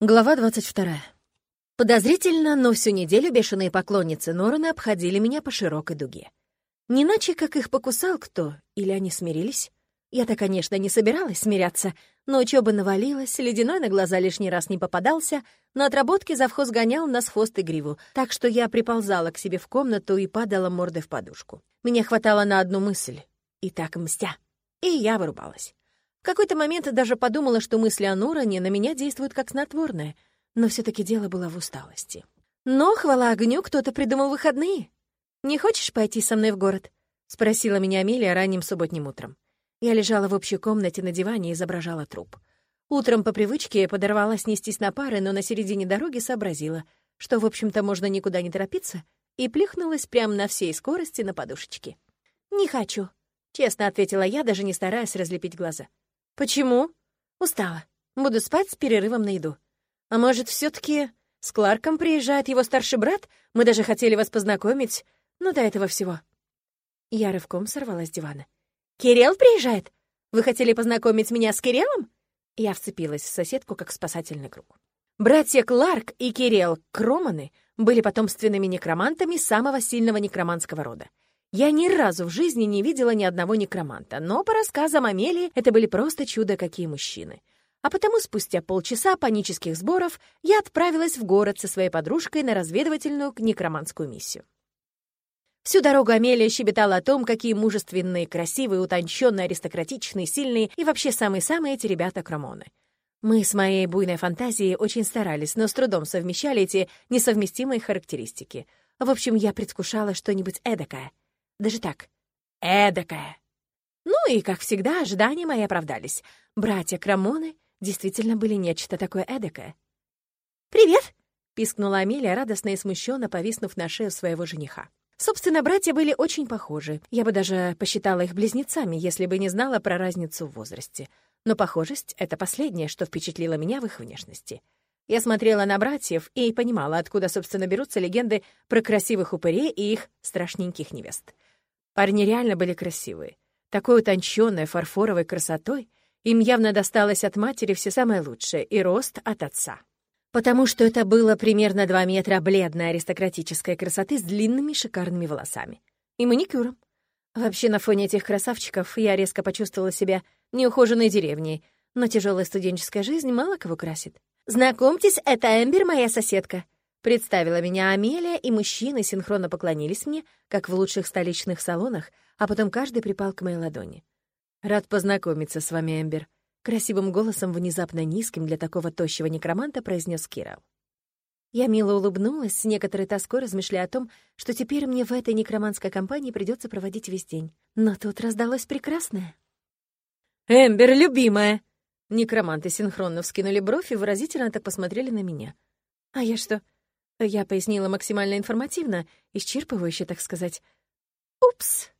Глава 22. Подозрительно, но всю неделю бешеные поклонницы Норана обходили меня по широкой дуге. Не иначе, как их покусал кто, или они смирились. Я-то, конечно, не собиралась смиряться, но учеба навалилась, ледяной на глаза лишний раз не попадался, на отработке завхоз гонял нас хвост и гриву, так что я приползала к себе в комнату и падала мордой в подушку. Меня хватало на одну мысль — и так мстя. И я вырубалась. В какой-то момент даже подумала, что мысли о Норане на меня действуют как снотворное, но все таки дело было в усталости. Но, хвала огню, кто-то придумал выходные. «Не хочешь пойти со мной в город?» — спросила меня Амелия ранним субботним утром. Я лежала в общей комнате на диване и изображала труп. Утром по привычке подорвалась нестись на пары, но на середине дороги сообразила, что, в общем-то, можно никуда не торопиться, и плюхнулась прямо на всей скорости на подушечке. «Не хочу», — честно ответила я, даже не стараясь разлепить глаза. «Почему?» «Устала. Буду спать с перерывом на еду. А может, все таки с Кларком приезжает его старший брат? Мы даже хотели вас познакомить, но до этого всего». Я рывком сорвалась с дивана. «Кирилл приезжает? Вы хотели познакомить меня с Кириллом?» Я вцепилась в соседку, как спасательный круг. Братья Кларк и Кирилл Кроманы были потомственными некромантами самого сильного некроманского рода. Я ни разу в жизни не видела ни одного некроманта, но по рассказам Амелии это были просто чудо какие мужчины. А потому спустя полчаса панических сборов я отправилась в город со своей подружкой на разведывательную некроманскую миссию. Всю дорогу Амелия щебетала о том, какие мужественные, красивые, утонченные, аристократичные, сильные и вообще самые-самые эти ребята-кромоны. Мы с моей буйной фантазией очень старались, но с трудом совмещали эти несовместимые характеристики. В общем, я предвкушала что-нибудь эдакое — даже так, эдакая. Ну и, как всегда, ожидания мои оправдались. Братья Крамоны действительно были нечто такое эдакое. «Привет!» — пискнула Амелия, радостно и смущенно повиснув на шею своего жениха. Собственно, братья были очень похожи. Я бы даже посчитала их близнецами, если бы не знала про разницу в возрасте. Но похожесть — это последнее, что впечатлило меня в их внешности. Я смотрела на братьев и понимала, откуда, собственно, берутся легенды про красивых упырей и их страшненьких невест. Парни реально были красивые. Такой утонченной фарфоровой красотой им явно досталось от матери все самое лучшее и рост от отца. Потому что это было примерно два метра бледной аристократической красоты с длинными шикарными волосами. И маникюром. Вообще, на фоне этих красавчиков я резко почувствовала себя неухоженной деревней, но тяжелая студенческая жизнь мало кого красит. «Знакомьтесь, это Эмбер, моя соседка», Представила меня Амелия, и мужчины синхронно поклонились мне, как в лучших столичных салонах, а потом каждый припал к моей ладони. «Рад познакомиться с вами, Эмбер», — красивым голосом, внезапно низким для такого тощего некроманта, произнес Кирилл. Я мило улыбнулась, с некоторой тоской размышляя о том, что теперь мне в этой некроманской компании придется проводить весь день. Но тут раздалось прекрасное. «Эмбер, любимая!» Некроманты синхронно вскинули бровь и выразительно так посмотрели на меня. «А я что, я пояснила максимально информативно, исчерпывающе, так сказать. «Упс!»